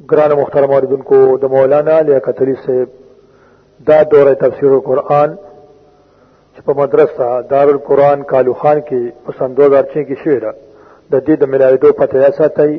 گران مخترم آردن کو دا مولانا لیا قتلی سے دا دور تفسیر القرآن چپا مدرسہ دار القرآن کالو خان کی پسند دوزار چین کی شعر دا دید ملاوی دو پتہ ایسا تایی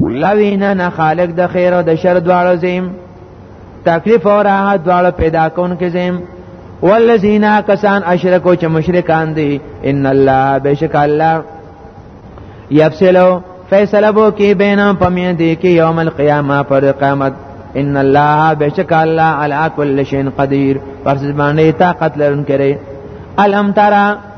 لوینا نه خالق د خیر او د شر دواړو زم تکلیف او راحت دواړو پیدا کون کې زم والذین کسان اشرکو چې مشرکان دي ان الله بشک الله یفصلو فیصله بو کې بینم پمین دي کې یوم القیامه پر قیامت ان الله بشک الله علی کل شیء قدیر پر ځمانه طاقت لرونکي الم ترى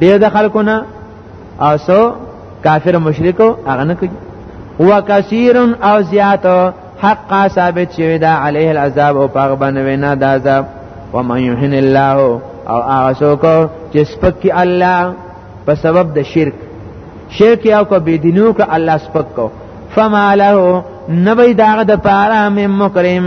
ډیر د خلکو نه او سو کافر مشرکو هغه نه کوي وکثیر او زیات حق ثابت شوی دا علیه العذاب او پاغ باندې وینا دا عذاب ومن یحن الله او هغه څوک چې سپکی الله په سبب د شرک شرک یو کو بيدینو ک الله سپک کو فما له نبی داغه د پاره مم مکرم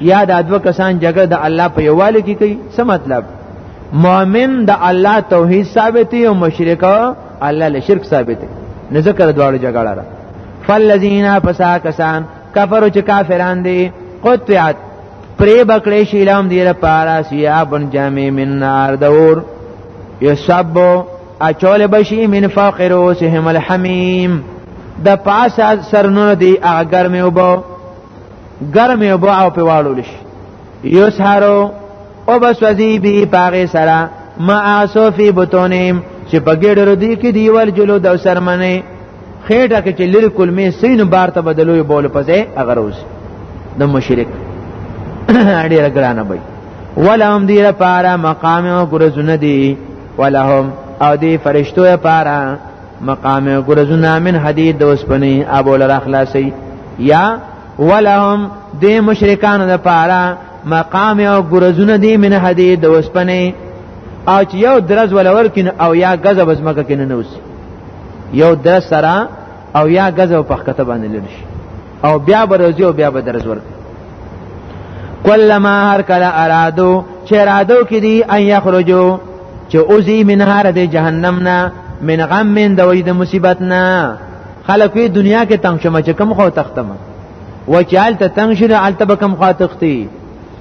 یا دا دوه کسان جګړه د الله په یواله کې کوي څه مطلب مؤمن د الله توحید ثابت او مشرک الله له شرک ثابت نه ذکر دواړو جګړه را فالذین فسا کسان کفرو چې کافران دي قطعت پری بکلی شیلام دی لپاره سیابن جامع من نار دور یصبو اچول بشی من فوق رؤسهم الحمیم د پاسه سرنو دی اگر می وبو ګرم یو بو او په واړو لش یو سارو او بس وزی بی پاغه سرا ما اسو فی بطونهم چې په ګډه ردی کې دیوال جلو د سرمنه خېټه کې چې لری کلمې سین بار ته بدلوي بول پځه اگر اوس د مشرک اړي رګرانه وي ولهم دی لپاره مقام او ګرځونه دی ولهم او دی فرشتو لپاره مقام ګرزنا من حدید د وسپنی ابو لر اخلاصي یا ولهم د مشرکان د پاره مقام او ګرزونه دی من حدید د وسپنی او چې یو درز ولور کین او یا غزب زمکه کین نه وسی یو درز سره او یا غزب په خکته باندې لړ شي او بیا برزي او بیا به درز ورک کلما هر کله ارادو چې ارادو کې دي ان یخرجو چې اوزی من هر د جهنم نه من غم من دوی د مصیبت نه خلک په دنیا کې تنگ شمه چې کم خو تختم و چې حالت تنگ شنه حالت به کم خو تختی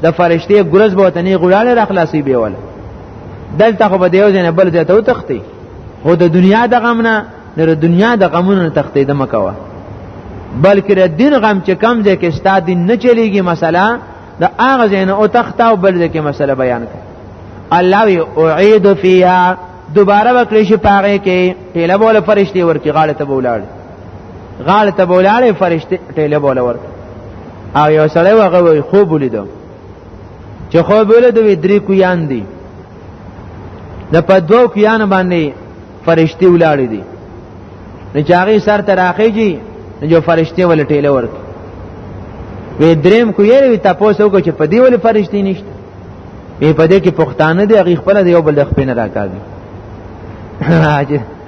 د فرشته ګرز به وطنی غړاله را خلاصي به ولا دلته خو به دیو ځنه بل ځای ته تختی هو د دنیا د غم نه د دنیا د غمونو تختې د مکوه بلکې د دین غم چې کم ځای کې ستاد دین نه چلیږي مسله د هغه ځای نه او تخته او بل ځای کې مسله بیان کړه الله وی اعید فیها دوباره وکړي شي پاره کې ټیله بوله فرشتي ورکی غاړه ته بولاړ غاړه ته بولاړ فرشتي ټیله بوله ورک او یو سړی وغه وی خوب ولیدو چې خوب ولیدو درې کویان دي د په دوه کویان باندې فرشتي ولاړې دي نو چې هغه سر ته راخېږي نو جو فرشتي ول ټیله ورک وې دریم کو یې وی تاسو کو چې په دې ول فرشتي نشته وې په دې کې پښتانه دي هغه خپل دی یو بل د خپل راکاږي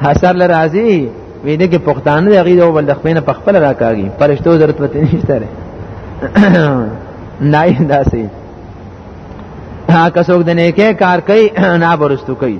حسر لرازي وې دې کې پښتانه دی هغه یو بل د خپل په خپل راکاږي فرشتو ضرورت پته نشته نه داسې ها که څوک د نیکه کار کوي نه برستو کوي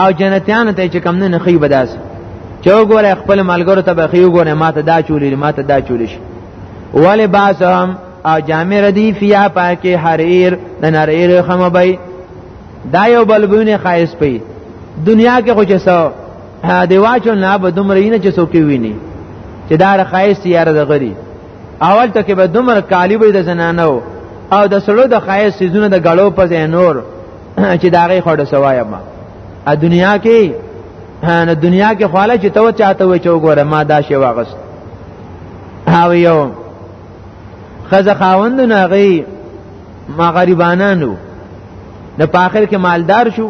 او جنتیان ته چې کم نه خي بداس چې وګوره خپل ملګرو ته بخي وګوره ماته دا چولې ماته دا چولې شي ولی باسهم او جامع ردی فیا پاکی حریر د نریر خمبای دا یو بلبونه خایس پی دنیا کې خو چې سو دی واچو نه به دومره نه چې څوک ویني چې دا خایس یاره د غری اول ته کې به دومره کالی به د زنانو او د سړو د خایس سيزونه د غړو په ځای نور چې دا غي خړ سوایا ما ا دنیا کې نه دنیا کې خاله چې تو چاته وي چې وګوره ما دا شی واغست او یو خزه خاوند نه غي ما غریبانانو د پاخر کې مالدار شو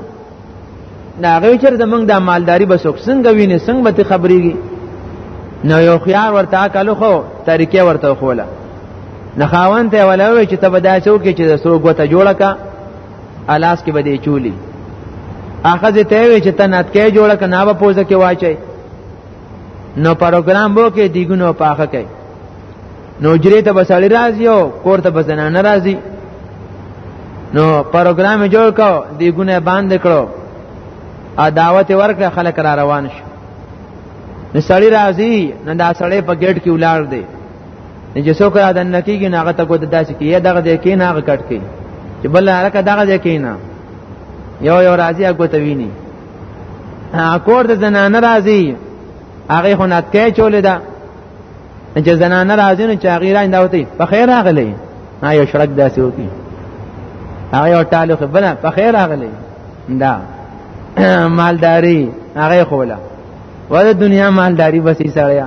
دا غوی چر زمنګ د مالداری بس څنګه ویني څنګه به خبرېږي نو یو خيار ورته کلو خو طریقې ورته خوله نه خاوند ته ولوي چې ته به دا څوک چې د سرو غوته جوړه کا الاس کې بده چولی اخذ ته وی چې تنات کې جوړه کنا به پوزه کې واچي نو پروګرام وو کې دیګونو پاخه کوي نو جری ته بسړی راځي او کور ته بسنه نه راځي نو پروګرام جوړ کو دیګونه باندې کړو ا دعوت ورکړه خلک را روان شو نو سړی راځي نن دا سړی په گیټ کې ولار دی نه چې څوک را دن کیږي نه هغه ته کو داسې کې یا دغه دې کې نه هغه کټ کې چې بل هرکه دغه دې کې نه یو یو راځي هغه ته ویني کور د زنانه راځي هغه خو نات کې چولې ده چې زنانه راځي نو چې هغه راځي دا وتی په خیر راغلی نه یو شرک داسې وتی هغه یو تعلق بل په خیر راغلی دا مالداری هغه خوله وله دنیا مالداری بسې سړیا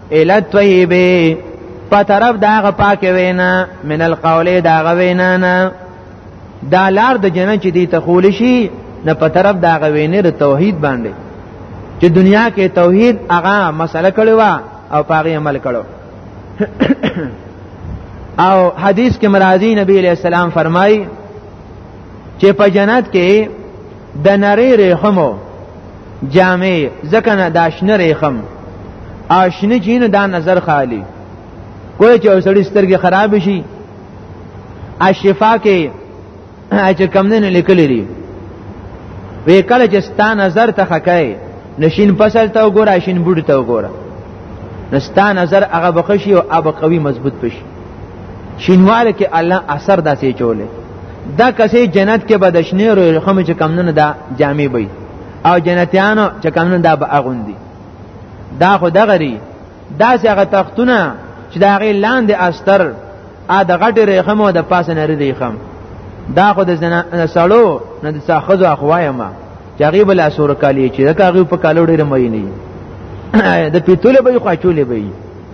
الی الطیبه په طرف دا غ پاک وینا من القول دا غ وینا نه دا لار د جنت چې دی ته خول شي نه په طرف دا غ وینې د توحید باندې چې دنیا کې توحید هغه مسله کړو او پاغي عمل کړو او حدیث کې مرادی نبی علیہ السلام فرمای چې په جنت کې د نری ریخمو جامې ځکه نه داشنه ریخم آشنه چې نه دا نظر خالی کوی چې اوسړي سترګې خراب شي اشفا کې چې کم نه لیکل دي وی کله چې ستا نظر ته خکای نشین فصل ته وګوره شین بوډ ته وګوره نستا نظر هغه بخشي او اب قوي مضبوط بشي شینواله کې الله اثر داسې چولې دا کسې جنت کې بدشنې روي خم چې کم نه دا جامې وي او جنتیانو چې کم نه دا به اغوندي دا خو دغه ری دا چې هغه تختونه چې دا غي لاندې استر ا د غټې ریخم او د پاسه نه ریخم دا خو د زنا سړو نه د ساخذو اخوایم چې هغه بل اسور کالی چې دا هغه په کالو ډېر مې نه د پیتول به خو چولې به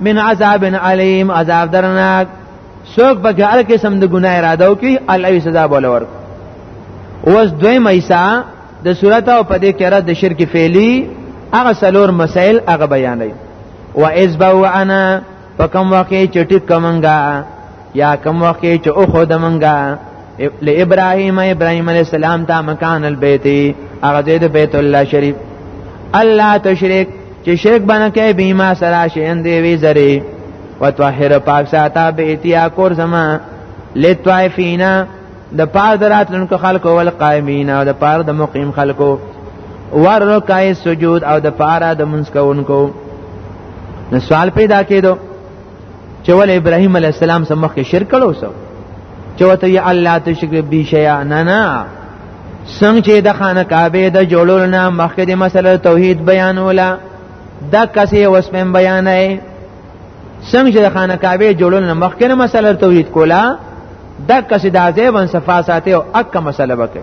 من عذاب علیم عذاب درناک څوک په کې هر قسم د ګناه اراده وکي الله سزا بوله ورک اوس دوی مېسا د صورت او په دې کې را د شرک فعلی هغه سلور مسائل هغه بیانوي و اذ بو انا په کوم واقع چټی کومنګا یا کوم وخت چې او خو د منګه ل ابراهيم ابراهيم عليه السلام ته مکان البيت هغه د بیت الله شریف الله تشریک چې شرک باندې کوي بیما سره شین دی وی زری وتوحر پاک ساته بیتیا کور زما لطائفینا د پاره دراتلونکو خلکو ول قائمین او د پاره د مقیم خلکو ور رکای سجود او د پاره د منځ کوونکو نو سوال پیدا کېدو چې ول ابراهيم عليه السلام سم مخکې شرک کړو سو چې وته یا الله تشرک به شیا نه نه څنګه چې د خانه کعبه د جوړول نه مخکې د مسله توحید بیانولا دا کسې وسمن بیان نه څنګه چې د خانه کعبه جوړول نه مخکې نه مسله توحید کولا دا کسې د عذاب ان صفاساته او اک مسله وکړي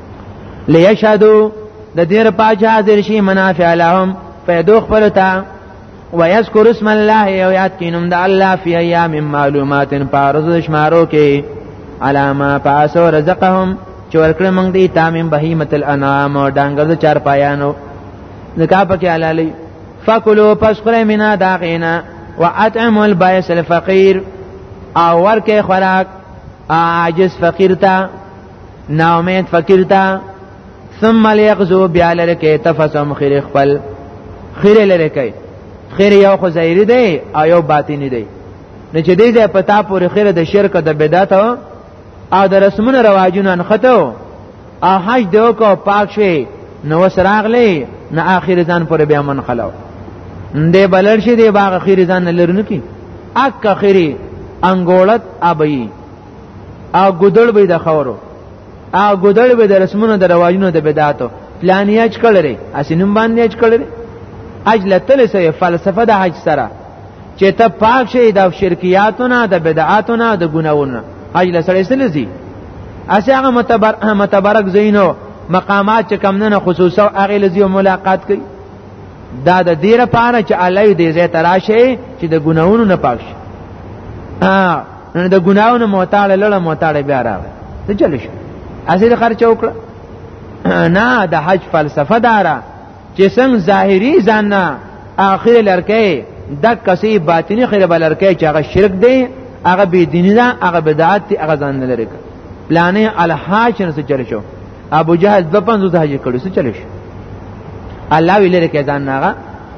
لیشهدو د دیر پاج حاضر شي منافع لهم فیدو خپل تا ويذكر اسم الله او یاد کینم د الله فی ایام معلومات پارز شمارو کې علامه پاسو رزقهم چې ورکړه موږ دی تامین بهیمه الانعام او ډنګر د چار پایانو ځکه پکې حلالي فکلو پس خره مینا دا غینا واطعم البائس الفقير او ورکه خوراک عاجز فقیر ته نا امید فقیر تا ثم ليغزو بیا لره کې تفسم خیر خپل خیر لره کې خیر یو خو ظاهری دی او یو باطینی دی نه چې دې په تا پورې خیر د شرک د بدعت او د رسمونو رواجونو انختو او حج دی کو پاک شي نو سراغلی نه اخر ځان پر بیا من خلو دې بلر شي دې باغ اخر ځان لرنو کی اک اخری انګولت ابي ا ګدړ به د خورو ا ګدړ به د رسمونو د رواجونو د بدعاتو پلان یې اچ کړی اسینم باندې اچ کړی اجل تل سه فلسفه د حج سره چې ته پاک شې د شرکیاتونه د بدعاتونه د ګناونو اجل سره سره زی اسه هغه متبر متبرک زینو مقامات چې کم نه خصوصا هغه لزی ملاقات کوي دا د دې لپاره چې الله دې زه تراشه چې د ګناونو نه پاک شي نو د ګناونو معتاد لړه معتاد بیا راغی ته چل شو اصل خرچ وکړه نه د حج فلسفه دارا چې څنګه ظاهری ځان نه اخر لړکې د کسي باطنی خیر بلرکې چې هغه شرک دی هغه بی دینی ده هغه بدعت دی هغه ځان نه لري پلانې الحاج نه چل شو ابو جهل د 500 حج کړو څه چل شو الله ویل کې ځان نه هغه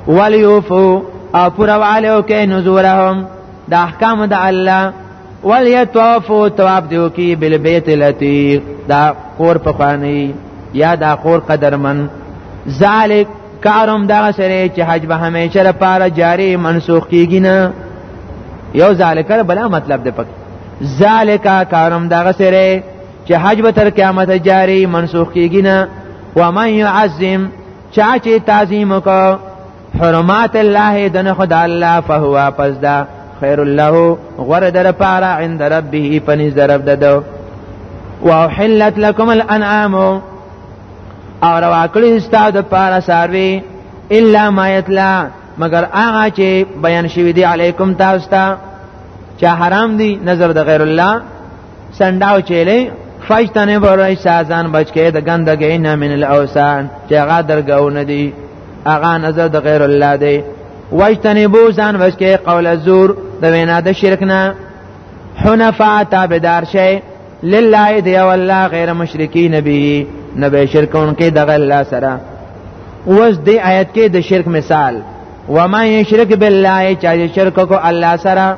ولیوفو او پورا والو کې نزورهم د احکام د الله وليطوفوا تواب دیو کی بالبيت العتیق دا کور په خوانی یا دا کور قدرمن ذالک کارم دا سره چې حج به همیشه لپاره جاری منسوخ کیږي نه یو ذالک بلا مطلب دی پک ذالک کارم دا سره چې حج به تر قیامت جاری منسوخ کیږي نه و من يعظم چا چې تعظیم وکړه حرمات الله دنه خدای الله فهو پس دا خیر الله غره در پاره عند ربه پنځ درب ددو واحلت لكم الانعام او روا کړی ستاسو لپاره ساروی الا ما یتلا مگر هغه چې بیان شوی دی علیکم تاسو ته چې حرام دی نظر د غیر الله سنداو چیلې فاجتنه برای سازان بچکه د ګندګې نه من الاوسان چې هغه درګاو نه دی اغا نظر د غیر الله دی واجتنبو ځان وسکه قول الزور د وینا د شرک نه حنفا تابدار شي لله دی والله غیر مشرکین به نه به شرکون کې دغه الله سره اوس دې آیت کې د شرک مثال وما یشرک بالله چا شرک کو الله سره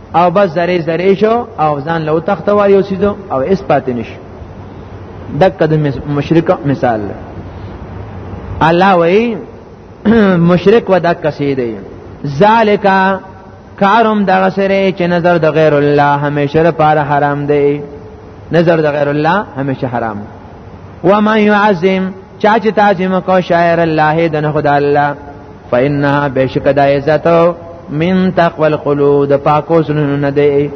او بس زری زری شو او ځان له تخت وار یو سیدو او اس پاتې نشو دک د مشرک مثال الله وای مشرک و دک سیدی ذالکا کارم دغه سره چې نظر د غیر الله همیشه لپاره حرام دی نظر د غیر الله همیشه حرام و من يعظم چا چې تعظیم کو شاعر الله د نه خدای الله فإنها بشک د عزت من تقوى القلوب د پاکو سنونو نه دی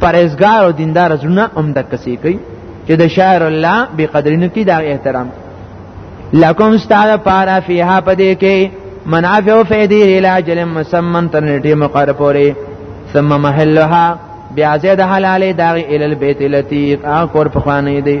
پرهیزګار او دیندار زړه هم د کسي کوي چې د شاعر الله به قدر نه کی دا احترام لکم استاد پارا فیها پدې کې منافع او فیدی علاج مسمن تر نیټه مقر پورې ثم محلها بیا زید حلاله داغی ال البیت لطیف آن کور پخوانی دی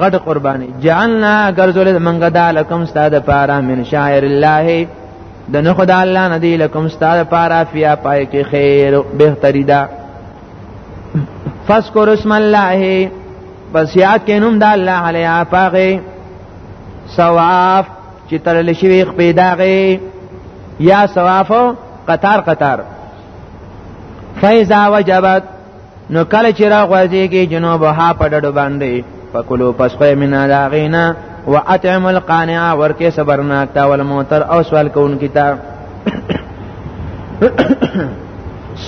غټ قرباني جعلنا غرزول منګه دا لکم استاد پارا من شاعر الله د نه خدای الله نه دی لکم استاد پارا فیا پای کې خیر بهتری دا فذكر اسم الله پس یاد کینوم د الله علی افاغه ثواب چې ترل شوی خپیداغه یا ثواب قطار قطار فیزا وجبت نو کله چې را غوځيږي جنوب ها په ډډو باندې فکلو پس خو مینا دا غینا واطعم القانع ورکه صبرناک تا والموتر او سوال کوونکی تا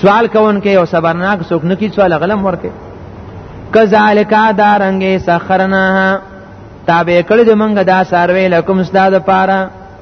سوال کوونکی او صبرناک څوک نه کی سوال غلم ورکه کذالک دارنګ سخرناها تابع کړی د منګه دا ساروی لکم استاد پاره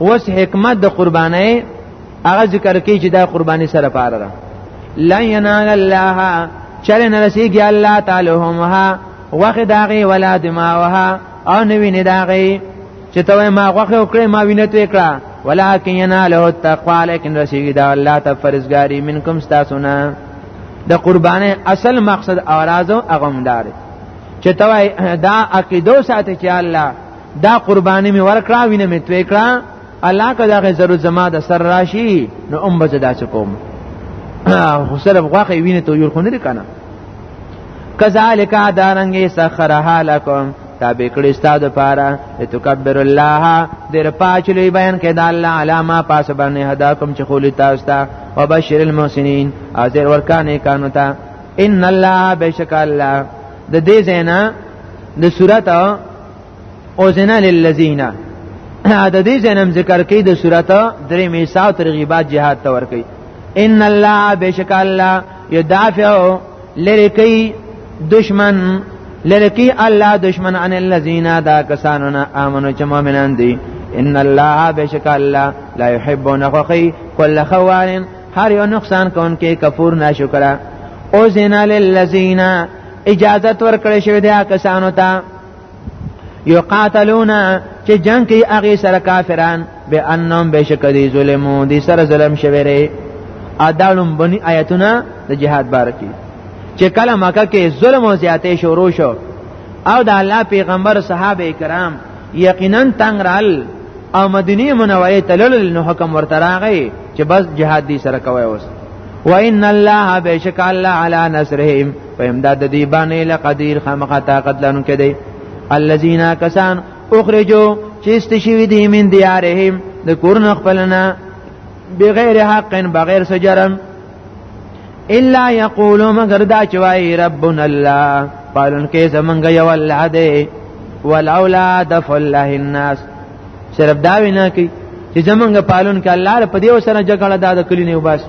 اوس حکمت د قربانۍ هغه ذکر کوي چې دا قرباني سره پاره ده لا ينال الله چل نه رسیږي الله تعالی همها وخت داغي ولا دماوها او نه ویني داغي چې ته ما غوخه وکړې ما وینې ته کړه ولکن يناله التقوى لیکن رسیږي دا الله ته فرزګاری منکم تاسو نه د قربانه اصل مقصد اورازو اغمدار چې توای دا عقیدو ساتي چې الله دا قرباني می ورکړه وینه می توې کړه الله کدا غي ضرورت زما د سر راشي نو ام بچ دا څه کوم خو سره غوخه وینه تو یور خونه کنه کذالک دارنګي سخرها لكم تابع کړی ستاسو لپاره لتکبر الله در پاچلی بیان کړه الله علامه پاس باندې هدا کوم چې خولي تاسو ته وبشر المحسنین اذر ورکانه کانو ته ان الله بشک الله د دې زینا د صورت او زنا للذین د دې جنم ذکر کوي د سورته درې میسا او ترغیبات جهاد ته ور کوي ان الله بشک الله یدافع لرکی دشمن لرکی الله دشمن عن الذین دا کساننا امنو چې مؤمنان دي ان الله بشک الله لا يحب نخخي كل خوان هر یو نقصان کون کې کفور ناشکرا او زنا للذین اجازت ورکړې شوی دی کسانو ته یقاتلون چې جنگ کوي هغه سره کافران به انم بشکدي ظلمو دي سره ظلم شوی ری ادالم بني آیتونه د جهاد بار کی چې کله مکه کې ظلم او زیاتې شروع شو او د الله پیغمبر صحابه کرام یقینا تنگ رال او مدینه منوره تلل نو حکم ورته راغی چې بس جهاد دي سره کوي اوس وان الله بشک الله علی نصرهم په امداد د دې باندې لقدیر خامخا طاقت لرونکي کې دی الذين کسان اخرجوا چې استشوي دي من دیارهم د کورن خپلنا بغیر حق بغیر سجرم الا یقولوا مگر دا چوي ربنا الله پالن کې زمونږ یو الله دی ولولا دفع الله الناس صرف دا وینا کوي چې زمونږ پالن کې الله په دې وسره جګړه دا د کلینې وباسي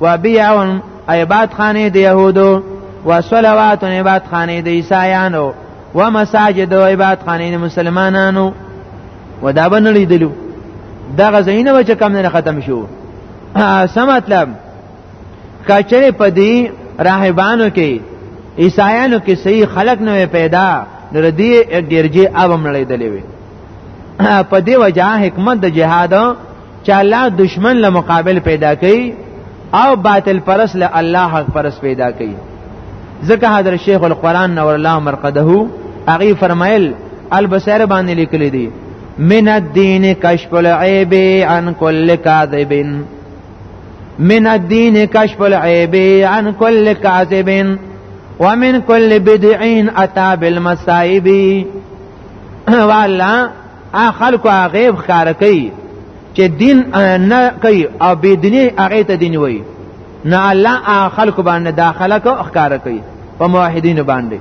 وبيعون عبادت خانه د يهودو وصلوات عبادت خانه د عیسایانو ومساجد عبادت خانه د مسلمانانو ودا بنلی دلو دغه زینه و چې کم نه ختم شو څه مطلب کچره پدی راهبانو کې عیسایانو کې صحیح خلق نه پیدا نو دې ګرځي اوم لړې دلې وي په دې وجه حکمت د جهاد چې الله دشمن له مقابل پیدا کوي او باطل پرس له الله حق پرس پیدا کوي ځکه حضرت شیخ القرآن نور الله مرقده هغه فرمایل البصیر باندې لیکل دي من الدین کشف العیب عن کل کاذب من الدین کشف العیب عن کل کاذب ومن کل بدعین اتا بالمصائب والا خلکو هغه ښکار کوي چې دین نه کوي او بې دیني هغه ته دین وایي نه الله خلکو باندې داخله کو ښکار کوي په موحدین باندې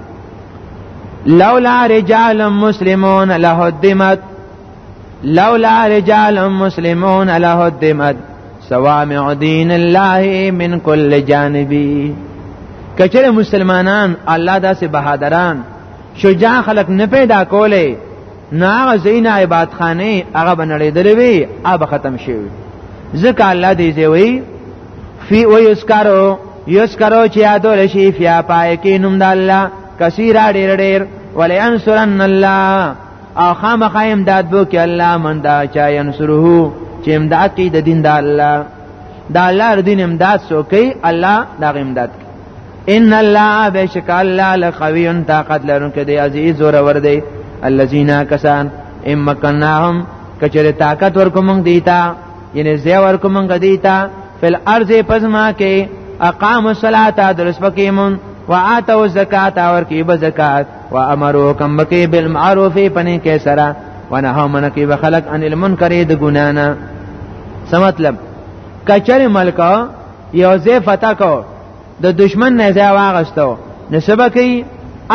لولا رجال مسلمون لهدمت لولا رجال مسلمون لهدمت سوامع دین الله من کل جانبی کچره مسلمانان الله داسې بهادران شجاع خلق نه پیدا کولې نه هغه زین عبادت خانه هغه بنړې دلې وی اب ختم شي ځکه الله دې دی وی فی او یسکرو یسکرو چې یادول شي فیا پای کې نوم د الله کثیر ډیر ډیر ولی انصرن الله او خامخ امداد بو کې الله من دا چا ينصره چې امداد کې د دین د الله دا الله د دین امداد سو کوي الله دا امداد کوي ان الله بشک الله لقوی طاقت لرونکي دی عزیز زور ور دی الذين کسان امکناهم کچره طاقت ورکوم دیتا یعنی زی ورکوم دیتا فل ارض پزما کې اقام الصلاه درس پکیمون واتو زکات اور کی به زکات و امرو کم بکی بالمعروف پنی کې سرا ونهو من کی بخلق ان المنکر د ګنانا سم مطلب کچره ملکا یو ځای فتح کو د دشمن نه ځای واغستو نو سبا کوي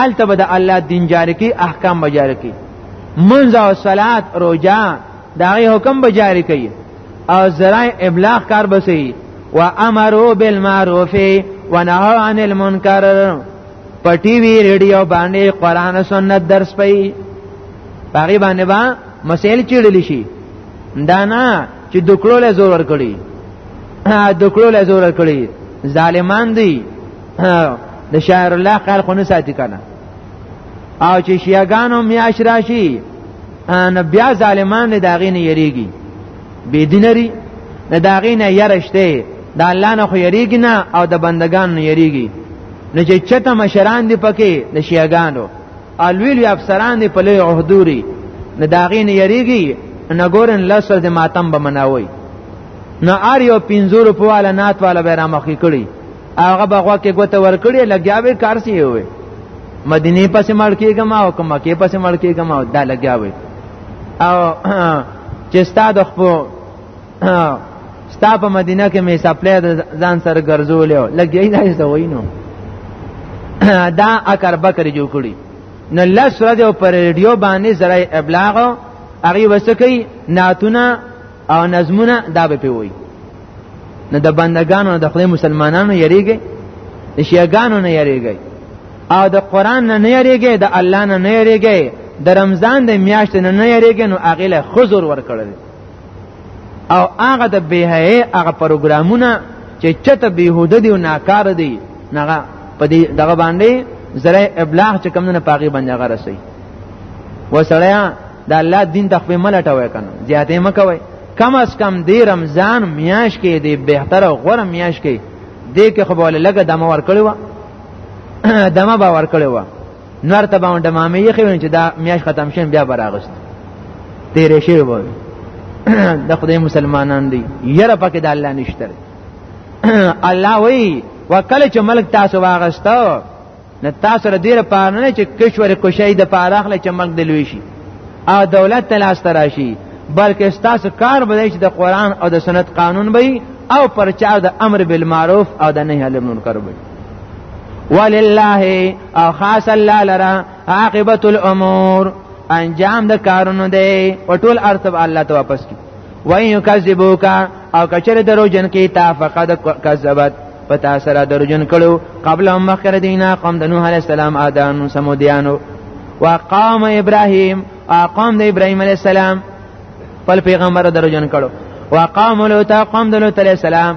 الته به د الله دین جاری کی احکام به جاری کی منځ او صلات روزه دا غي حکم به جاری کی او ذرای ابلاغ کار بسی و امرو بالمعروف و نهو عن المنکر په ټي وي رادیو باندې قران او سنت درس پي پاري باندې با مسائل چیړل شي دا نه چې دکړو له زور ورکړي دکړو له زور ورکړي ظالمان دي د شاعر الله خیر خو نه ساتي کنه او چې شیعاګانو میاش راشي ان بیا ظالمان نه داغې نه یریږي بې دینري نه داغې نه یرشته د الله نه خو یریږي نه او د بندگان نه یریږي نه چې چته مشران دی پکې د شیعاګانو الویل افسران په لوی عہدوري نه داغې نه یریږي نه ګورن لسر د ماتم به مناوي نه ار یو پینځور په والا نات والا به را مخې کړي هغه بغوا کې ګوته ور کړي لګیا به کار سی وي مدینه پسې مړ کېږم او کومه کې پسې مړ کېږم او دا لګیا وي او چې ستاد خپل ستا په مدینه کې مې سپلې ځان سره ګرځولې لګي نه څه وینو دا اکر بکر جوړ کړی نو لس ورځ پر ریډیو باندې زرای ابلاغ هغه وسکی ناتونه او نظمونه دا به پیوي نه د بندگانو د خدای مسلمانانو یریږي د شیعاګانو نه یریږي او د قران نه نه یریږي د الله نه نه یریږي د رمضان د میاشتې نه نه یریږي نو هغه له خزر ور کړل او هغه د بهایي هغه پروګرامونه چې چته بهوده دي او ناکاره دي نغه په دې دغه باندې زره ابلاغ چې کوم نه پاغي باندې هغه رسي وسړیا د الله دین تخفی ملټوي کنه زیاتې مکوي کم از کم دی رمضان میاش کې دی بهتر او غوړه میاش کې دی کې خو بوله لګه دمه ور کړو دمه باور کړو نور ته باندې مامې یې خوین چې دا میاش ختم شین بیا براغست تیرې شوی وو د خدای مسلمانان دی یره پکې د الله نشته الله وی وکله چې ملک تاسو واغستو نه تاسو را دیر پاره نه چې کشور کوشي د پاره اخلي چې ملک د لوي شي او دولت تلاش تراشي بلکې تاسو کار بدای چې د قران او د سنت قانون به او پرچا د امر بالمعروف او د نهی عن المنکر به ولله او خاص الله لرا عاقبت الامور انجام د کارونو دی او ټول ارتب الله ته واپس کی وای یکذبوک او کچره درو جن کی تا فقد کذبت پتا سره درو جن کړو قبل هم مخکره دینا قوم د نوح علی السلام ادم سمودیانو وقام ابراهیم اقام د ابراهیم علی السلام خپل پیغمبر درو جن کړو وقام لوط قوم د لوط علی السلام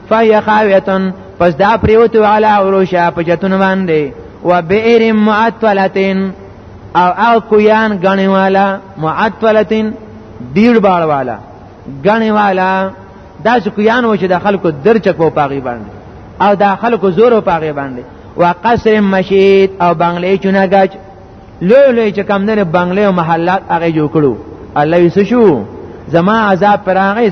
فهي خاویتن پس دا پریوتو علی عروشا په جتون باندې و بئر معطلتین او او کویان غنی والا معطلتین ډیر باړ والا غنی والا دا چې کویان و چې د خلکو درچکو پاغي باندې او د خلکو زور پاغي باندې و قصر مشید او بنگلې چونګج لوی لوی چې کم نه بنگلې او محلات هغه جوړ کړو الله یې شو زما عذاب پراغې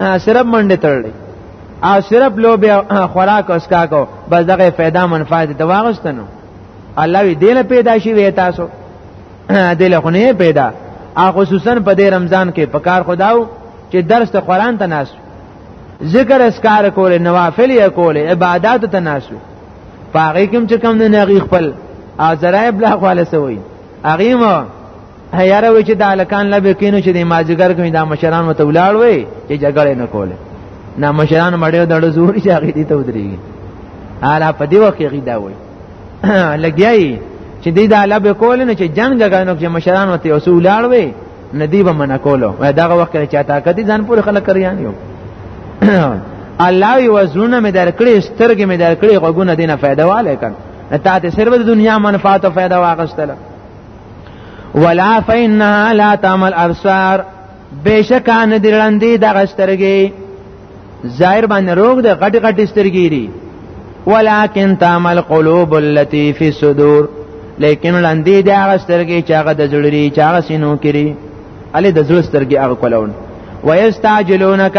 صرف منډه تړلې او صرف لو به خوراک اسکا کو بس دغه फायदा منفعت ته واغستنو الله وی دینه پیدا شي وې تاسو دله خو نه پیدا او خصوصا په دې رمضان کې په کار خداو چې درس ته قران ته ناس ذکر اسکار کول نوافل یې کول عبادت ته ناس پاغې کوم چې کوم نه غي خپل او ذرایب لا خالصوي اغه هياره وی چې د الکان لبه کینو چې د ماجګر کوي د مشران متولاړ وي چې جګړه نه کوله نه مشران مړیو دړو زور چې هغه دي ته ودرېږي اعلی په دی وخت کې دا وي لګیای چې دی دا لبه کول نه چې جنگ جګړه نه چې مشران وته اوسو لاړ وي ندی به من کولو دغه وخت کې چاته کدي ځان پورې خلک کریان یو الله یو زونه مې درکړې سترګې مې درکړې غوګونه دینه فائدہ والے کړ ته ته سر د دنیا منفعت او فائدہ واغستله ولا فإنها لا تعمل ابصار بشکا نه درلندې د غسترګي ظاهر باندې روغ د غټ غټ سترګي دي ولكن تعمل قلوب التي في الصدور لیکن لندې د غسترګي چې هغه د زړري چې هغه سينو کړي علي د زړه سترګي هغه کولون ويستعجلونک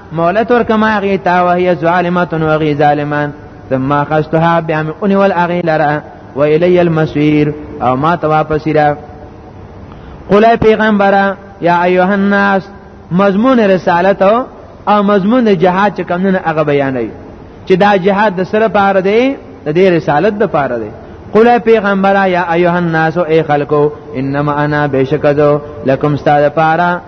مولت ور کما غی تا وهي ظالمتن وغی ظالمان ثم اخذتها بهم اون ول اغی لرا و الی المسیر او ما ته واپس را قول پیغمبر یا ایها الناس مضمون رسالت او مضمون جهاد چې کمونه هغه بیانوي چې دا جهاد د سره پاره دی د دې رسالت د پاره دی قل پیغمبر یا ایها الناس ای خلکو انما انا بشکذو لکم استاد پاره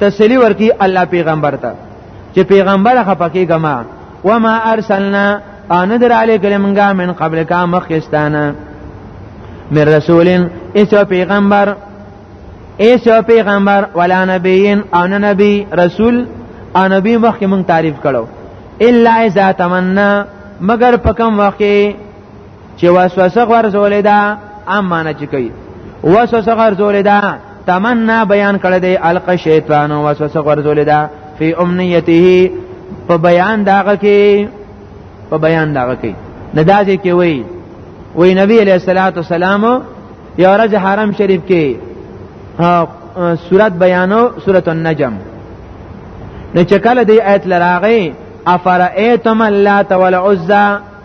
تسلی ورکی الله پیغمبر ته چې پیغمبر خپکی ګما وما ارسلنا ان در علی کلمنګا من قبل کا مخستانه من رسولین ایسو پیغمبر ایسو پیغمبر ولا نبیین او نه نبی رسول او نبی مخکې مونږ تعریف کړو الا اذا تمنا مگر پکم وخت چې وسوسه غرزولې ده ام معنی چې کوي وسوسه غرزولې ده تمنا بیان کړی دی الق شیطان وسوسه غرزولې ده فی امنیته په بیان داغه کې په بیان داغه کې ندازې کې وای وای نبی علیہ الصلوۃ والسلام یو ورځ حرم شریف کې سورت بیانو سورت النجم نو چې کله دی آیت لراغې افرئیتم اللات والعزى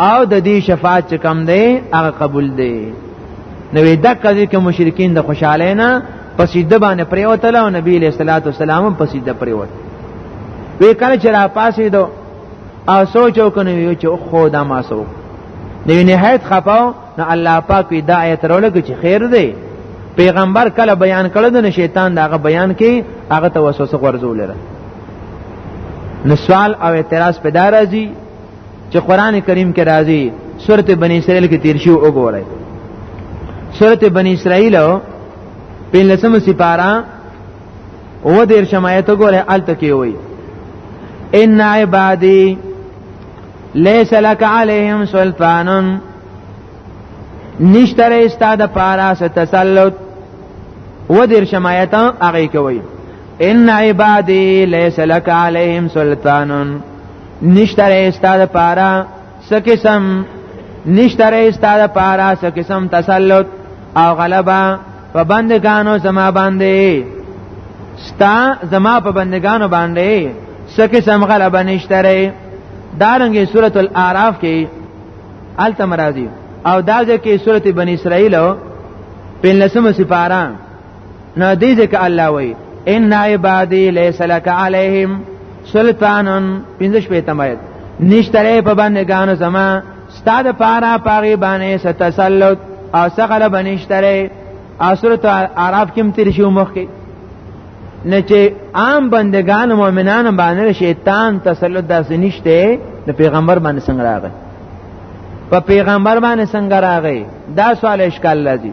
او د دې شفاعت چې کم دی هغه قبول دی نو دا کله کې مشرکین د خوشاله نه پسیده باندې پریوتل او نبی له صلوات والسلام پسیده پریوت وی کله چې را پاسې دو او سوچ وکنه یو چې خو دا ما سو نو نهایت خپاو نو الله پاک وی دا آیت رولګ چې خیر دی پیغمبر کله بیان کړل نو شیطان داغه بیان کې هغه ته وسوسه ورزول نو سوال او اعتراض پیدا راځي چې قران کریم کې راځي سورته بنی اسرائیل کې تیر شو وګورئ سورته بنی اسرائیل په لسم سپارا او دیر شمایت وګورئ الته کې وایي ان عبادی لیس لک علیهم سلطان نشتر استاد پارا ست تسلط و دیر شمایت هغه کوي ان عبادی لیس لک علیهم سلطان نشتره استاد پارا سکسم نشتره استاد پارا سکسم تسلط او غلبا په بندگانو زما باندې ستا زما په بندگانو باندې سکه سم غلبه نشتره دارنګه سورۃ الاعراف کې التمرازی او دا ځکه سورۃ بنی اسرائیل په لسمه سپاره نو دې ځکه الله وایي ان عبادی لیس لک علیہم سلطان پنځش په تمایت نشتره په بندگانو زما ستاد پارا پاغي باندې ستسلط او سغل بنشتره اصورت عرب کم تیر شو مخ کې نه چې عام بندگان مؤمنان باندې شیطان تسلط داسې نشته د پیغمبر باندې څنګه راغی په پیغمبر باندې څنګه راغی دا سوال اشکال لذي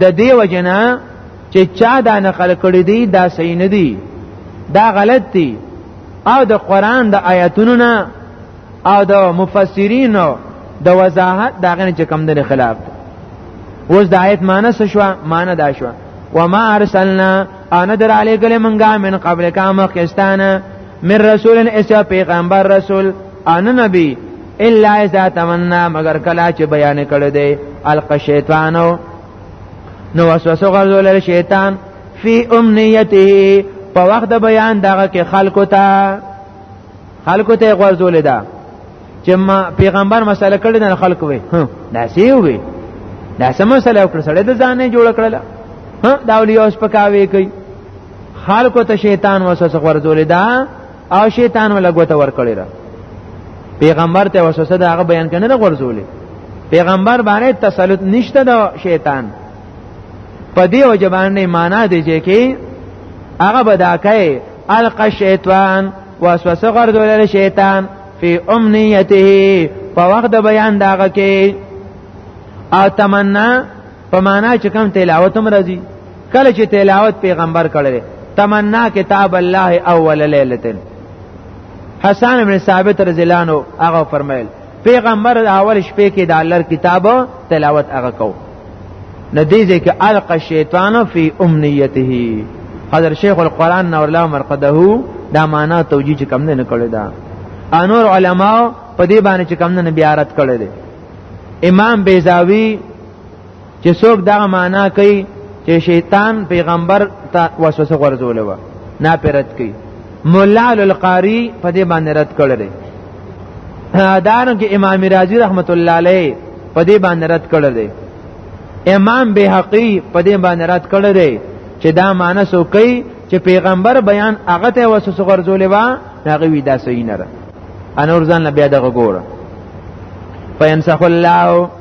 د دې وجنا چې چا دا نقل کړی دی دا صحیح نه دی دا غلط دی او د قران د آیاتونو نه او د مفسرینو د وضاحت دا غنه چې کم د خلاف دی اوس د آیت معنی څه شو معنی دا شو وما ارسلنا ان در علی کلمنګا من قبل کا مخستانه من رسول اس پیغمبر رسول ان نبی الا اذا تمنا مگر کلا چې بیان کړی دی الق شیطانو نو وسوسه غرزول شیطان فی امنیته په وخت د بیان دغه کې خلکو ته خلکو ته غرزول ده چې ما پیغمبر مسله کړی نه خلکو وي دا سی وي دا سم مسله وکړه سړی د ځانې جوړ کړل ها دا ولې اوس پکاوي کوي خلکو ته شیطان وسوسه غرزول ده او شیطان ولا غوته ور کړی را پیغمبر ته وسوسه دا هغه بیان کنه نه غورځولې پیغمبر باندې تسلط نشته دا شیطان په دې وجبان نه معنا دی چې کې هغه بداکای الق شیطان وسوسه غورځولې شیطان فی امنیته په وخت د بیان داغه کې او تمنا په معنا چې کم تلاوت هم راځي کله چې تلاوت پیغمبر کړی تمنا کتاب الله اول ليله حسن بن ثابت رضی الله عنه هغه فرمایل پیغمبر اول شپې کې د الله کتاب تلاوت هغه کو ندیزه کې الق شیطان فی امنیته حضرت شیخ القران نور الله مرقده دا معنا توجیه چې کم نه کړی دا انور علما په دې باندې چې کم نه بیا رات کړی دی امام بیزاوی چې څوک دا معنا کوي چې شیطان پیغمبر ته وسوسه ورزول و نه پرد کوي مولا القاری په دې باندې رد کړل دارن کې امام رازی رحمت الله علیه په دې باندې رد کړل امام بهقی په دې باندې رد کړل چې دا معنی سو کوي چې پیغمبر بیان هغه ته وسوسه ورزول و هغه وی دا صحیح نه انور ځان بیا دغه ګوره فینسخ الله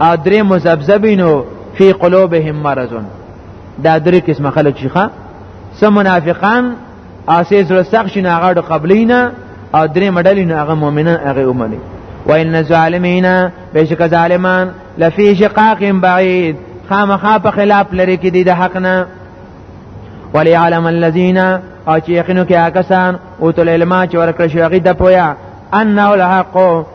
او درې مزبذبینو فی قلوبهم مرض دا درې قسمه خلک شيخه سم منافقان اسې زړه سخت شي هغه د قبلینا او درې مډلې نه هغه مؤمنان هغه اومني وان الظالمین بشک ظالمان لفی شقاق بعید خامخا په خلاف لري کې دي د حق نه وليعلم الذين او چې یقینو کې هغه کسان او تل علم چې ورکړ شي هغه د پویا انه الحق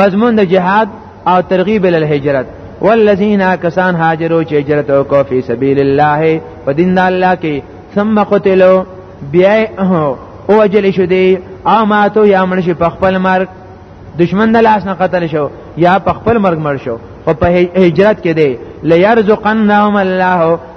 مضمون د جهاد او ترغیب ال هجرت والذین کسان هاجروا چې هجرت وکړو فی سبیل الله په دین د الله کې ثم قتلوا بیا او وجل شو دی او ماتو یا مړ شي په خپل مرګ دشمن د لاس نه قتل شو یا په خپل مرګ مړ شو او په هجرت کې دی ليرزقنهم الله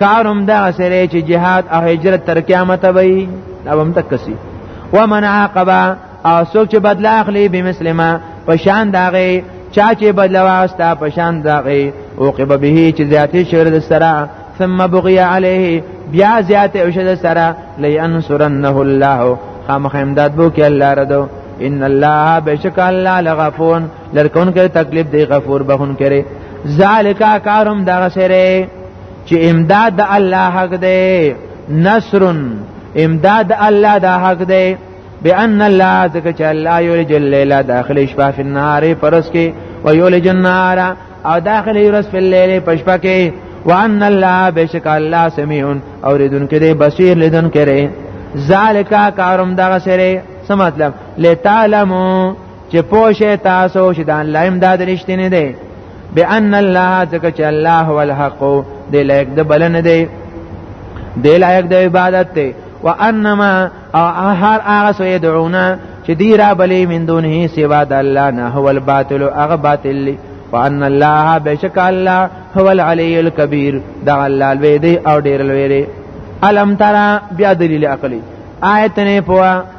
کارم دا سره چې جهاد او هجرت تر قیامت وي دا هم تکسی ومن عاقب او څوک چې بدل اخلي به مسلمه په شان داغه چا چې بدل واستا په شان داغه او قب به چې زیاتې شور د سره ثم بغي عليه بیا زیاتې او شد سره لینصرنه الله خامخ امداد بو کې الله ردو ان الله بشک الله لغفون لرکون کې تکلیف دی غفور بهون کړي ذالک کارم دا سره چې امداد الله حق دی نصر امداد الله دا حق دی بان الله ذکر چې الله یولج الليل داخل شپه فی النهار پرس کې و یولج النهار او داخل یرس فی الليل پشپه کې وان الله بشک الله سميع اوریدون کې دی بصیر لیدون کې ذالک کارم دا سره څه مطلب لتعلمو چې پوښه تاسو چې د الله امداد رښتینی دی بان الله ځکه چې الله هو الحق دی لایک د بلنه دی دی لایک د عبادت دی وانما او هر هغه سو يدعونا چې دی را بلې من دونه سوا د الله نه هو الباطل هغه باطل لی وان الله بشک الله هو العلی الكبير دا الله لوی دی او ډیر لوی دی الم ترى بیا دلیل عقلی آیت نه پوهه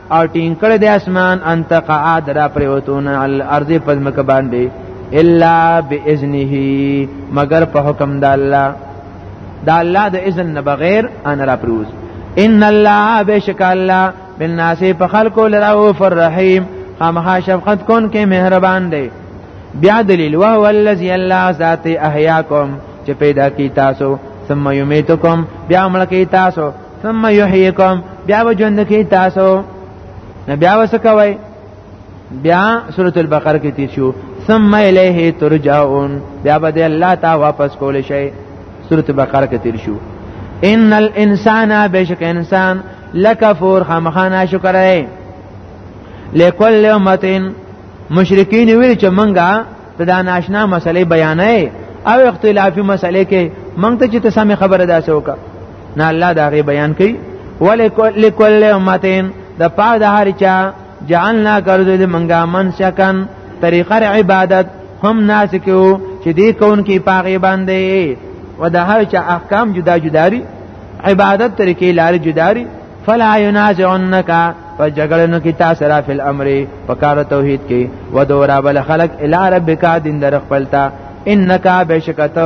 او ټینګ کړی د اسمان ان تقع درا پریوتون الارض پزمک باندې الا باذنه مگر په حکم د الله دا الله د اذن نه بغیر ان را پروز ان الله بشک الله بالناس په خلقو لرؤوف الرحیم خامخا شفقت کون کې مهربان دی بیا دلیل وهو الذی الله ذات احیاکم چې پیدا کی تاسو ثم یمیتکم بیا ملکی تاسو ثم يحييكم بیا وجند کی تاسو بیا وسکوي بیا سورۃ البقره کې تیر شو ثم الیه ترجعون بیا به الله تا واپس کول شي سورۃ البقره کې تیر شو ان الانسان بشک انسان لکفور خامخانه شکر ہے لکل امتن مشرکین ویل چې منګه ته دا ناشنا مسلې بیانې او اختلافي مسلې کې منګ ته چې ته سم خبره داسې وکړه نه الله دا غي بیان کوي ولکل امتين د پاره د هر چا جعلنا ګرځو د منګه من شکن طریقه عبادت هم ناس کیو چې دې کون کې پاغي باندې و د هر چا احکام جدا جداري عبادت طریقې لار جداري فلا ينازعنك فجګړنو کې تاسو را فل امر په کار توحید کې و دورا بل خلق الی ربک دین در خپلتا انک بشکته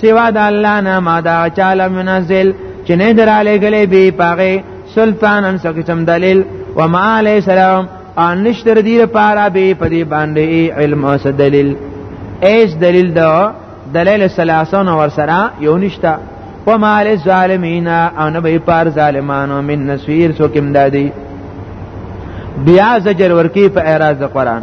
سوا د الله نه ما دا چاله منزل چې نه دراله غلې به پاغه سلطان ان سکم دلیل و ما علی سلام ان نشتر دی پارا به پدی باندې علم او دلیل ایس دلیل دا دلیل سلاسون ور سره یو نشتا و ما علی ظالمین او نه به پار ظالمانو من نسویر سکم دادی بیا زجر ورکی په اعراض قرآن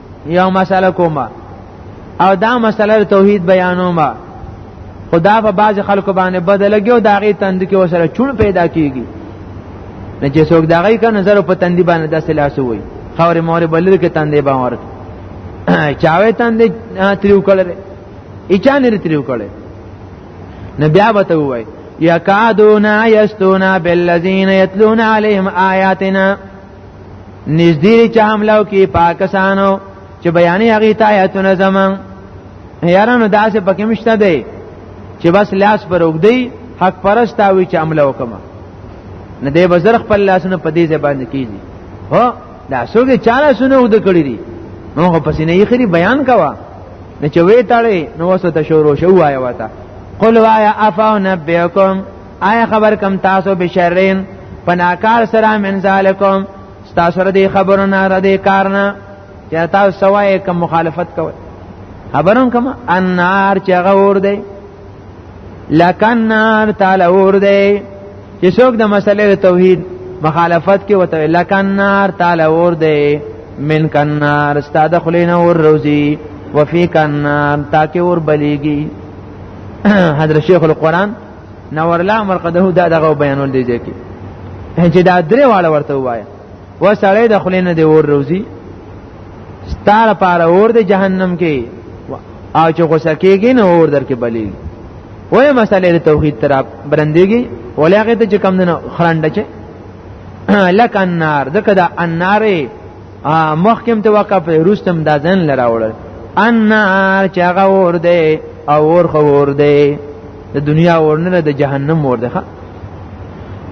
یو مسله کوم او دا مسله توحید بیانوم خدا په باز خلکو باندې بدلږي او دا غي تند کې وسره چون پیدا کیږي نه چې څوک دا غي کنه زره په تندې باندې داسې لاس وي خورې مور بلل کې تندې باور چاوي تندې تریو کړل اچا نه تریو کړل نه بیا به ته وای یکادونا یستونا بالذین یتلون علیهم آیاتنا نږدې چې حمله وکړي پاکستانو چې بیانې هغه ته آیاتونه زمون یارانو داسې پکې مشته دی چې بس لاس پر وګدی حق پرست او چې عمل وکما نه دی بزر خپل لاسونه په دې زبان کیږي هو دا څوګه چاله سونه ود کړی دي نو پسې نه یې خري بیان کوا نه چې وې تاړې نو وسه ته شروع شو وایا وتا قل وایا افاو نبئکم آیا خبر کم تاسو بشرین پناکار سره من ذالکم تاسو ردی خبرونه ردی کارنا چې تاسو سوای کوم مخالفت کوي خبرون کوم انار چې غور دی لکنار تعالی ور دی چې څوک د مسلې توحید مخالفت کوي وته لکنار تعالی ور دی من کنار استاد خلینا ور روزی وفي کنار تاکي ور بلیږي حضرت شیخ القرآن نور لا مرقده دا دغه بیانول دی ځکه چې دا درې واړه ورته وایي و سړی د خلینو دی ور روزي ستاره پاره اور دی جهنم کې او چې غوسه کېږي نو اور در کې بلی وې مسلې د توحید تر برندېږي ولغه ته چې کم نه خرانډ چې لک النار دغه د النارې مخکم ته وقف روستم دا ځن لراوړل النار چې هغه اور دی او اور خو اور دی د دنیا ورنه د جهنم ور ده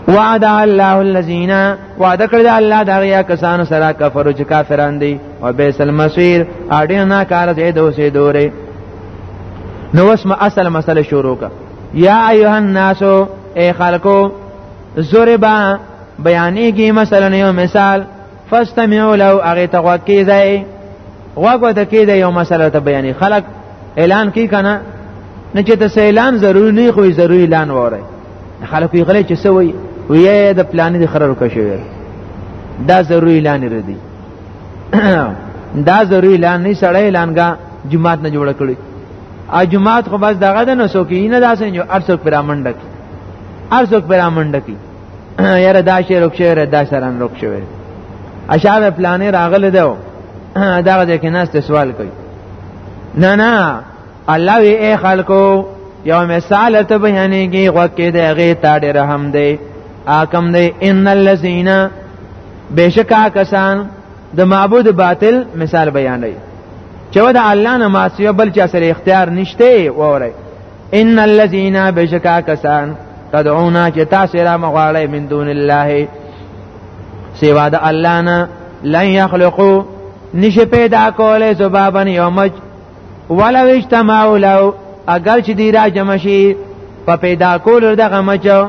وعد الله الذين وعد کړل الله دا غیا کسان سره کفر چې کافران دي او بیس المسیر اړین نه کار دې دوسه دوره نو اسم اصل مسله شروع کا یا ایها الناس اے خلکو زربا بیانېږي مثلا یو مثال فاستمعوا له هغه ته غوږ کیږئ غوږ ورته کیږئ یو مسله ته بیانې خلک اعلان کوي که نه نه چې تاسو اعلان ضروري نه خو ضروري اعلان وره خلک یې غلې چې څه وایي وی د پلان دي خرر کو شوی دا ضروري اعلان لري دي دا ضروري اعلان نه سړی اعلانګه جماعت نه جوړ کړی ا جماعت خو بس دغه د نسو کې نه داسې جو ارسو پرامنډ کی ارسو پرامنډ کی یاره دا شی رک شوی دا شرن رک شوی اشعه پلانې راغله ده دا د کې ناست سوال کوي نه نه الله وی اے خلکو یو مثال ته بیانېږي غوکه د هغه تا ډېر رحم دی اکم دی ان الذین بشکا کسان د معبود باطل مثال بیانوي چې دا الله نه ماسیو بل چا سره اختیار نشته وره ان الذين بشکا کسان تدعونا چې تاسو را مغواړی من دون الله سوا د الله نه لن يخلقوا نشه پیدا کوله زبابن یومج ولو اجتماعوا لو اگر چې دی را جمع شي په پیدا کولو دغه مچو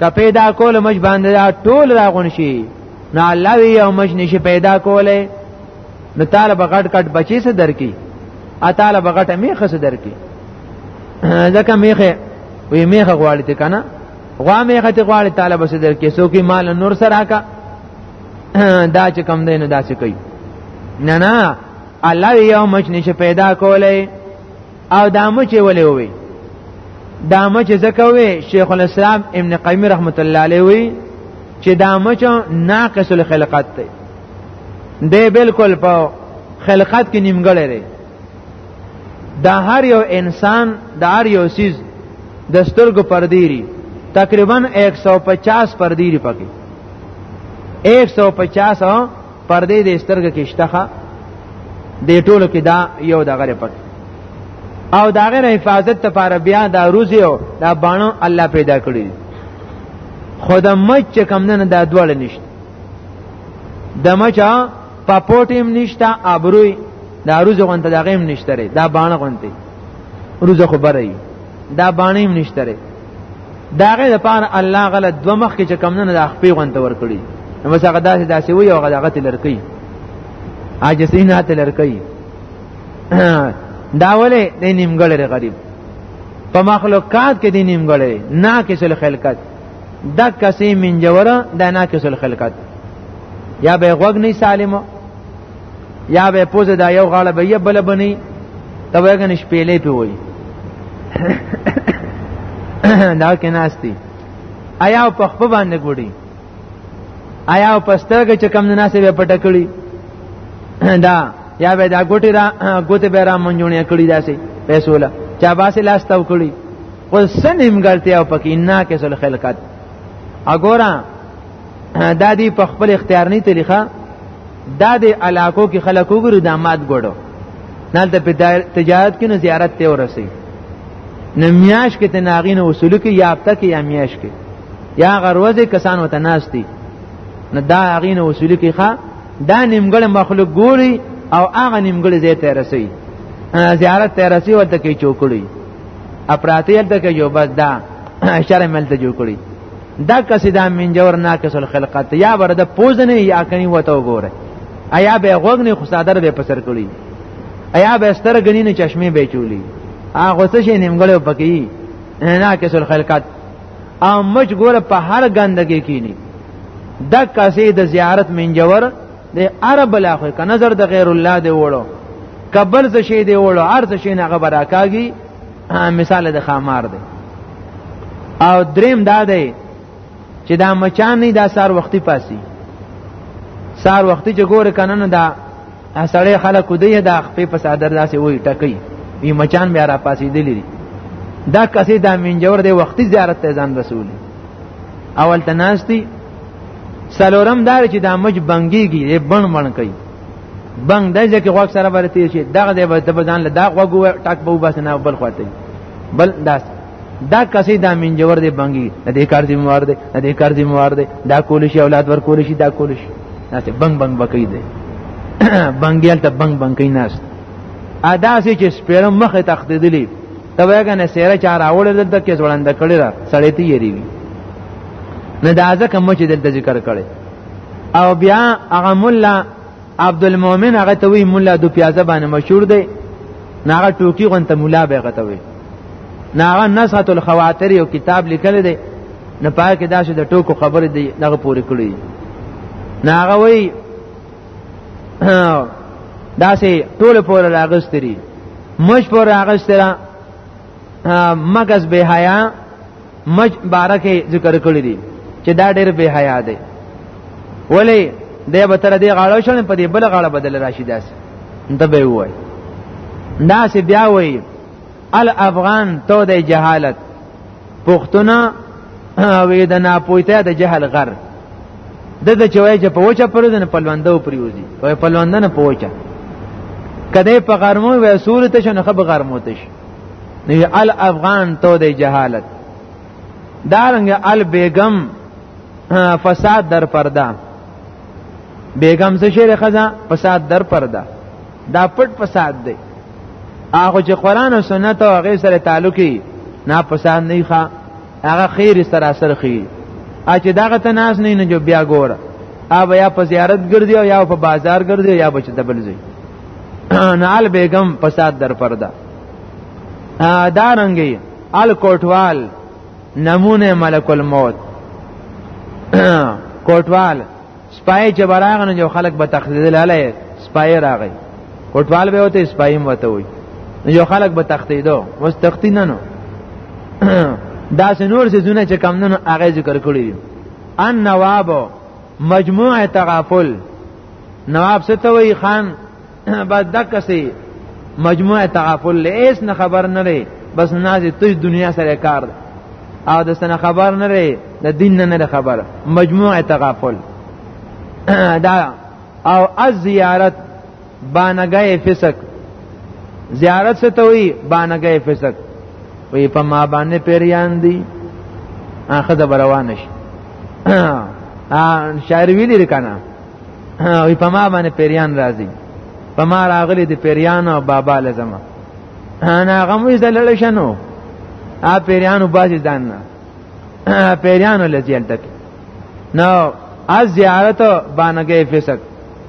که پیدا کول مج باندې ټول راغون شي نو الله یو مج نشي پیدا کوله نو تعالی به غټ کټ بچی سره درکې ا تعالی به غټه میخه سره درکې ځکه میخه وی میخه غواړي ته کنه غوا میخه ته غواړي تعالی به سره درکې سو کې مال نور سره کا دا چې کم دی نو دا څه کوي نه نه الله یو مچ نشه پیدا کولای او دا مچ ولې وي دا مچ ځکه وي شیخ الاسلام ابن قیم رحمت الله علیه وي چې دا مچ ناقص الخلقت دی دی بالکل په خلقت کې نیمګړی دی دا هر یو انسان د هر یو سیز د سترګو پردیری تقریبا 150 پردیری پکې 150 پردې د سترګو کې شته د ټولو کې دا یو د غره پکې او دا غره حفاظت لپاره بیا دا روزي او دا بانو الله پیدا کړی خدای مچ کم نه دا دوړ نشته د مچا په پوټیم نشتا ابروي دا روز غونته دا غیم نشتره دا باڼه غونته روز خو بري دا باڼه هم نشتره دا غي د پاره الله غل د مخ کې کم نه د خپې غونته ور کړی نو بس هغه داسې داسې وي او هغه غته لړکی عاجزین هته لړکی دا ولې د نیمګړې غریب په مخلوقات کې د نیمګړې نه کې سل خلقت دا کسې من جوره دا ناقص الخلقت یا به غوګ نه سالم یا به پوز دا یو غاله به یې بل بنی ته وګن شپېلې په وای دا کې ناشتي آیا په خپل باندې ګوډي آیا په سترګه چې کم نه سه به پټکړي دا یا به دا ګوټي را ګوت به را منجونې کړی داسې پیسوله چا باسه لاس تاو کړی خو سنیم ګلتیا او پکې نه کې سل خلقت اګورا دا دی په خپل اختیار نه طریقه دا د علاقو کې خلک وګوري د مات ګړو نال د تجارت کې نه زیارت ته ورسي نه میاش کې تناغین اصول کې یا هفته کې یا میاش کې یا غروزه کسان وته ناشتي نه دا اغین اصول کې ښا دا نیمګړ مخلوق ګوري او هغه نیمګړ زیته رسي زیارت ته رسي ورته کې چوکړي اپراتیل ته یو بس دا شرم مل ته جوړ کړی دا کسې دا منجور ناقص الخلقت یا ورد پوزنه یا کني وته وګوره ایا به غوګنه خو صادر به پسر کړی ایا به ستر غنی نه چشمه به چولی هغه څه شي نیمګړو پکې ناقص الخلقت او مجګور په هر ګندګي کینی د کسې د زیارت منجور د عرب لا خو که نظر د غیر الله دی وړو کبل څه شي دی وړو ارز شي نه غبر راکاږي مثال د خامار دی او دریم دا دی چې دا مچان نه دا سار وختي پاسي سار وختي چې ګوره کنه نه دا سړی خلک دی دا خپې په صدر داسې وای ټکی وی مچان بیا را پاسې دلی دا کسې دا منجور دی وختي زیارت ته ځان رسولي اول تناستی سلورم دار چې دا مج بنګيږي یې بڼ مړ کوي بنګ دای چې غوږ سره برته شي دغه د بدن له دا غوږ ټاک به وباس نه بل خواته بل داس دا کسې دا منجور دی بنګي د دې کار ذمہ وار دی د دې کار ذمہ وار دی دا کول شي اولاد ور کول شي دا کول شي ناته بنګ بنګ بکې دی بنګیل ته بنګ بنګ کې ناس ادا سي چې سپېړم مخه تخدیدلی ته وایګنه سیره چار اوړل دلته کې ځوړند کړی را سړې تی یری وی نه دا ځکه مچ دلته ذکر کړي او بیا هغه مولا عبد المؤمن هغه ته وی مولا دو پیازه باندې مشهور دی ناغه ټوکی غونته مولا به غته وی ناغه نصحت الخواطر یو کتاب لیکل دی نه پای کې دا چې د ټوکو خبرې دی دغه پوری کړی ناغه وی دا سه ټول پور راغستري مش پور راغستره مغز به حیا مج بارکه ذکر کړی دی چې دا ډېر به حیا دی ولی دی به تر دې غاړه شونه په دې بل غاړه بدل راشي داس ته به وای ناس بیا وای الافغان تو د جهالت پښتونه وې د ناپوهته د جهل غر د د چوي چې په وچه پروزنه پلوندو پریوزي په پلوندنه په وچه کده په غرمو وې سورته شنه خب غرمو تش نه ال افغان تو د جهالت دارنګ ال بیگم فساد در پردا بیگم څه شری خزا فساد در پردا دا پټ فساد دی هغه چې قران او سنت او غیر سره تعلقي نه فساد نه ښه هغه خیر سراسر خیر اچ داغه تناس نه نه جو بیا ګوره او یا په زیارت ګرځي او یا په بازار ګرځي یا بچ دبل زی نال بیگم فساد در پردا دا رنگي ال کوټوال نمونه ملک الموت کوټوال سپای چې براغ نه جو خلک به تخدید لاله سپای راغی کوټوال به وته سپایم وته وي جو خلک به تخدیدو وس تختی نه نو دا سنور سه زونه چې کم نه هغه ذکر کړی ان نواب مجموعه تغافل نواب ستوي خان بس دک سي مجموعه تعافل لیس نه خبر نه لري بس ناز تج دنیا سره کار او د سنه خبر نه لري د دین نه نه خبر مجموعه تغافل دا او از زیارت بانګای فسق زیارت څه ته وی بانګای فسق وی په ما باندې پیریان دي اخه د روان شي شاعر ویلی کنه وی په ما باندې پیریان راځي په ما راغلي د پیریان او بابا لزمه انا غموي زلل شنو ا پیریانو باسي ځان نه پیریانو لزیل تک نو از زیارت بانګې فسق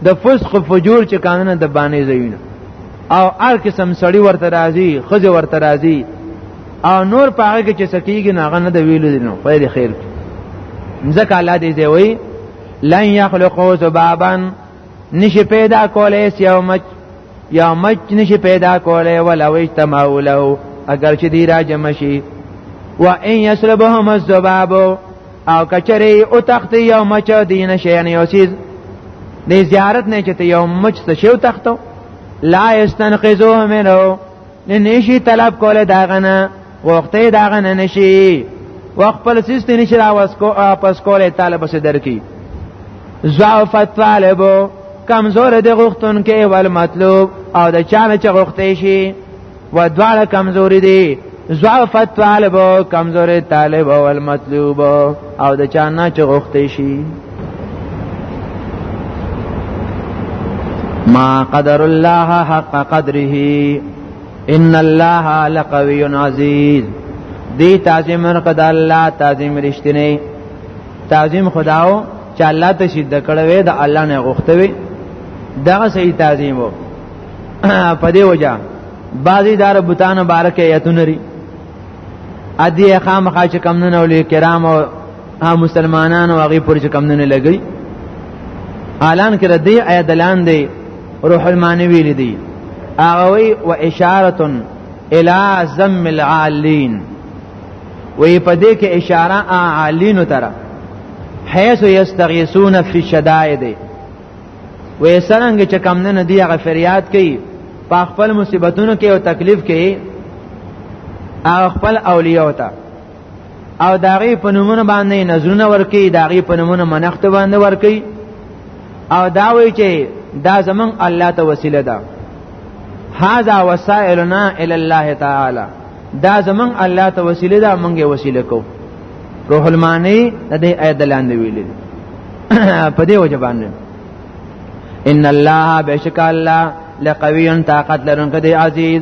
د فسق فجور چې قانون د باندې زوینه او هر قسم سړی ورته راځي خزه ورته راځي او نور پاره کې چې سکیږي ناغه نه د ویلو دي نو په خیر ځکه الله دې دی وایي لن یخلقو ذبابا نشي پیدا کولای یو مچ یو مچ نشي پیدا کولای ولو اجتماعو له اگر چې دی را جمع شي و ان یسلبهم الذباب او کچری او تخت یو مچ دین شین یو سیز دی زیارت نه چته یو مچ څه شو تختو لا استنقذوه منه نه نشي طلب کوله دا غنه وخته دا غنه نشي وخپل سیست نشي راوس کو پس کوله طالب سره درکې ضعف الطالب کمزور د غختون کې ول مطلوب او د چانه چې غختې شي و دواړه کمزوري دي ضعف الطالب کمزور طالب او المطلوب او د چانه چې غوښتي شي ما قدر الله حق قدره ان الله لقوی عزیز دی تعظیم قد الله تعظیم رښتینی تعظیم خداو چې الله ته شد کړوي د الله نه غوښتوي دا صحیح تعظیم وو په دې وجہ بعضی دار بوتان مبارک ایتونه لري ادي خامخا چې کم نه ولي کرام او ها مسلمانانو هغه پر چې کم نه لګي اعلان کړه دی آیا دلان دی روح المانی ویل دی هغه وی و اشاره الى ذم العالین وی په دې کې اشاره عالین تر حيث یستغیثون فی شدائد وی سرنګ چې کم نه دی هغه فریاد کوي په خپل مصیبتونو کې او تکلیف کې او خپل اولیاء ته او داغي په نمونه باندې نظرونه ورکي داغي په نمونه منښت باندې ورکي او دا وی چې دا زمون الله ته وسیله ده هاذا وسائلنا الى الله تعالی دا زمون الله ته وسیله ده مونږه وسیله کو روح المانی د دې آیت لاندې ویل په دې وجه باندې ان الله بشک الله لقوی طاقت لرونکی دی عزیز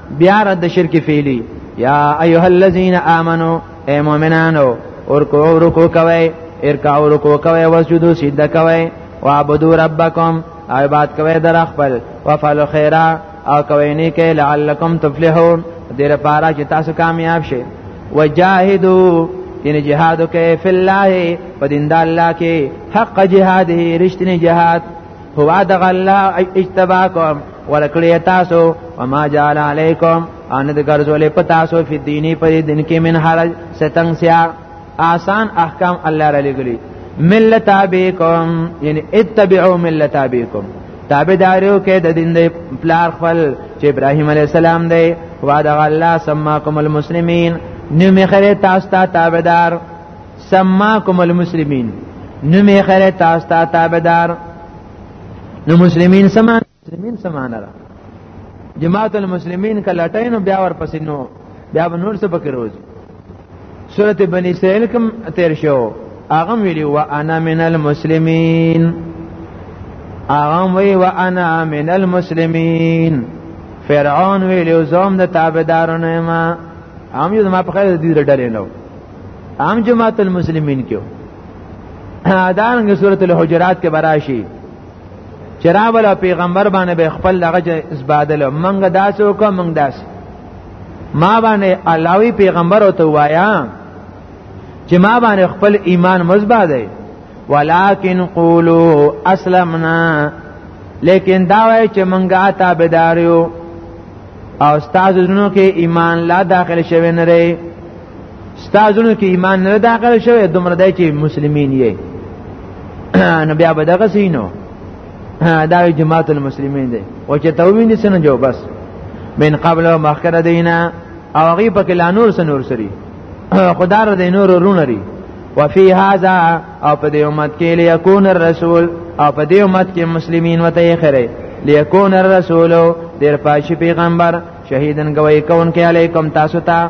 بیا رد شرک فعلی یا ایها الذین آمنو اے مؤمنانو ورکو رکو کوي ارکعو رکو کوي وسجدو سجده کوي وعبدو ربکم عبادت کوي در خپل وفعلوا خیرا او کوي نه کې لعلکم تفلحون دې لپاره چې تاسو کامیاب شئ وجاهدوا یعنی جهاد کوي فی الله په دین د الله کې حق جهاد رښتینی جهاد هو ادغ الله اجتباکم ولکړی تاسو وما جعل علیکم ان د ګرځولې په تاسو په دیني په دین کې من حرج ستنګ سیا آسان احکام الله را لګلی ملت ابيکم یعنی اتبعوا ملت ابيکم تابعداریو کې د دین د پلار خپل چې ابراهیم علی السلام دی وعده الله سماکم المسلمین نو مخره تاسو ته تابعدار سماکم المسلمین نو می خره تاسو ته تابعدار نو مسلمین سمان مسلمین سمان را جماعت المسلمین کله ټینو بیا ور پسې نو بیا نور څه پکې روز سورته بنی اسرائیل کوم تیر شو اغم ویلی و انا من المسلمین اغم وی و انا من المسلمین فرعون ویلی زوم د تابعدارونه ما هم یو ما په خیر د دې ډلې نو عام جماعت المسلمین کې ادارنګ سورۃ الحجرات کې براشي چراول پیغمبر باندې به خپل لغه اسبادل منګه داسې وکړه منګه داسې ما باندې علاوی پیغمبر او ته وایا چې ما باندې خپل ایمان مزبا دی ولکن قولوا اسلمنا لیکن دا وای چې مونږه تابعدار یو او استاد زونو کې ایمان لا داخل شوی نه ستاسو کې ایمان نه داخل شوی دومره دای چې مسلمانین یې نو بیا به دغه سینو دا جماعت المسلمین دی او چې توبین سن جو بس من قبل مخکره دینا او هغه په کلا نور سنور سری خدا را دی نور رونری وفي هذا او په دې امت کې ليكون الرسول او په دې امت کې مسلمانین وته یې خره ليكون الرسول دیر پاشي پیغمبر شهیدن گواہی کون کې علیکم تاسو ته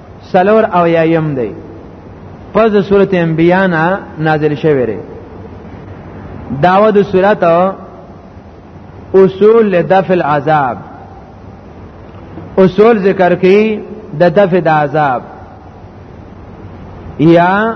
سلور او یایم دی پس د سورته انبیاء نه نازل شوی دی داوا د سورته اصول لدفع العذاب اصول ذکر کی د دفع د عذاب یا